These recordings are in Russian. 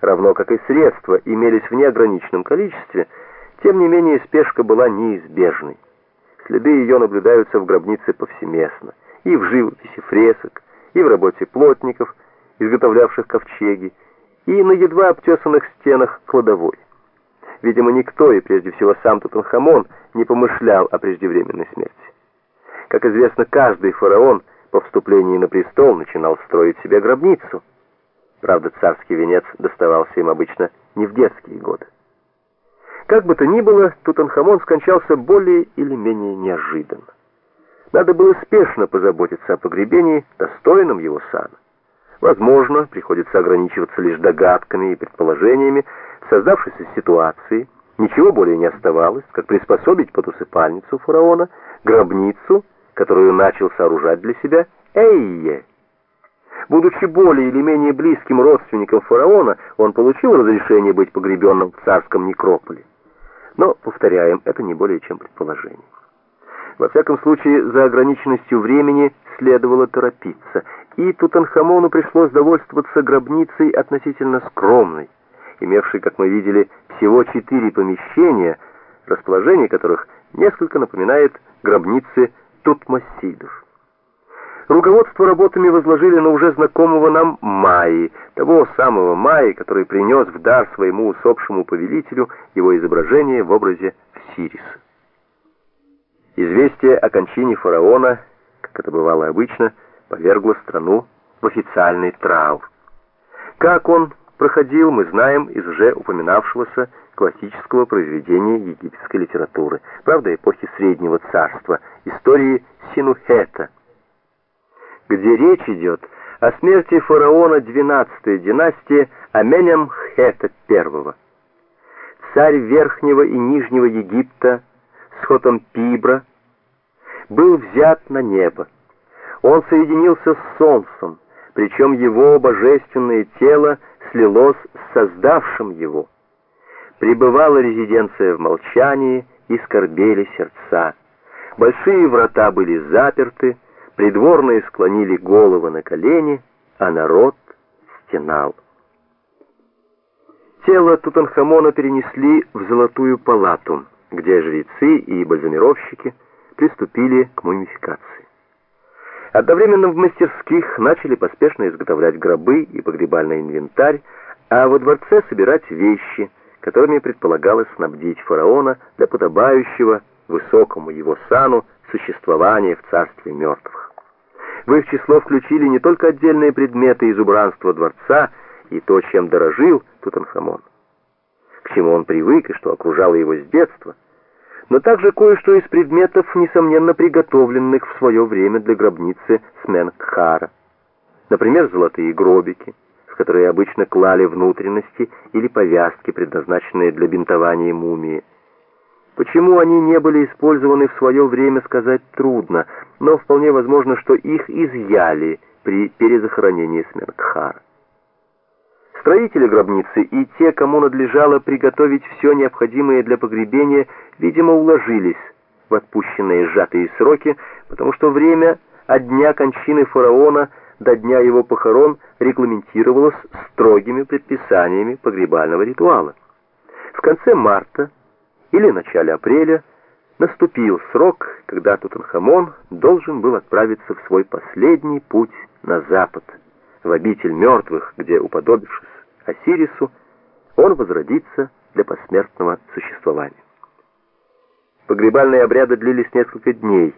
равно как и средства, имелись в неограниченном количестве, тем не менее спешка была неизбежной. Следы ее наблюдаются в гробнице повсеместно, и в живописи фресок, и в работе плотников, изготовлявших ковчеги, и на едва обтесанных стенах кладовой. Видимо, никто, и прежде всего сам Тутанхамон, не помышлял о преждевременной смерти. Как известно, каждый фараон по вступлении на престол начинал строить себе гробницу. Правда, царский венец доставался им обычно не в детские годы. Как бы то ни было, Тутанхамон скончался более или менее неожиданно. Надо было спешно позаботиться о погребении, достойном его сана. Возможно, приходится ограничиваться лишь догадками и предположениями в создавшейся ситуации. Ничего более не оставалось, как приспособить под усыпальницу фараона гробницу, которую начал сооружать для себя Эйе. Будучи более или менее близким родственником фараона, он получил разрешение быть погребенным в царском некрополе. Но, повторяем, это не более чем предположение. Во всяком случае, за ограниченностью времени следовало торопиться, и Тутанхамону пришлось довольствоваться гробницей относительно скромной, имевшей, как мы видели, всего четыре помещения, расположение которых несколько напоминает гробницы Тутмосидов. Руководство работами возложили на уже знакомого нам Майи, того самого Майи, который принес в дар своему усопшему повелителю его изображение в образе Сириса. Известие о кончине фараона, как это бывало обычно, повергло страну в официальный траур. Как он проходил, мы знаем из уже упоминавшегося классического произведения египетской литературы, правда, эпохи Среднего Царства, истории Синухета, где речь идет о смерти фараона XII династии Аменемхета I. Царь Верхнего и Нижнего Египта с Хотом Пибра был взят на небо. Он соединился с солнцем, причем его божественное тело слилось с создавшим его. Пребывала резиденция в молчании, и скорбели сердца. Большие врата были заперты, придворные склонили головы на колени, а народ стенал. Тело Тутанхамона перенесли в Золотую палату, где жрецы и бальзамировщики приступили к мумификации. Одновременно в мастерских начали поспешно изготовлять гробы и погребальный инвентарь, а во дворце собирать вещи, которыми предполагалось снабдить фараона для подобающего высокому его сану существования в царстве мертвых. В их число включили не только отдельные предметы из убранства дворца и то, чем дорожил Тутанхамон, к чему он привык и что окружало его с детства, но также кое-что из предметов, несомненно приготовленных в свое время для гробницы Сменкхара. Например, золотые гробики, в которые обычно клали внутренности или повязки, предназначенные для бинтования мумии. Почему они не были использованы в свое время, сказать трудно, но вполне возможно, что их изъяли при перезахоронении Сменкхара. Строители гробницы и те, кому надлежало приготовить все необходимое для погребения, видимо, уложились в отпущенные сжатые сроки, потому что время от дня кончины фараона до дня его похорон регламентировалось строгими предписаниями погребального ритуала. В конце марта или начале апреля наступил срок, когда Тутанхамон должен был отправиться в свой последний путь на запад, в обитель мертвых, где, уподобившись Осирису, он возродится для посмертного существования. Погребальные обряды длились несколько дней,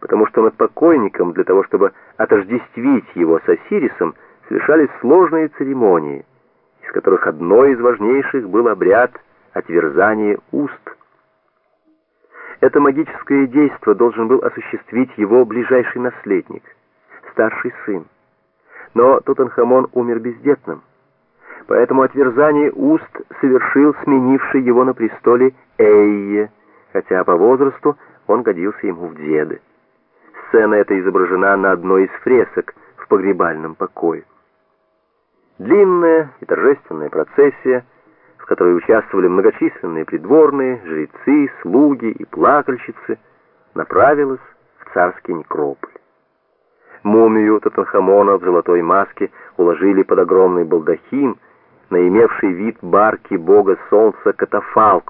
потому что над покойником, для того чтобы отождествить его с Осирисом, совершались сложные церемонии, из которых одной из важнейших был обряд отверзания уст. Это магическое действо должен был осуществить его ближайший наследник, старший сын. Но Тутанхамон умер бездетным. Поэтому отверзание уст совершил сменивший его на престоле Эйе, хотя по возрасту он годился ему в деды. Сцена эта изображена на одной из фресок в погребальном покое. Длинная и торжественная процессия, в которой участвовали многочисленные придворные, жрецы, слуги и плакальщицы, направилась в царский некрополь. Мумию Тутанхамона в золотой маске уложили под огромный балдахин, на имевший вид барки бога солнца катафалк,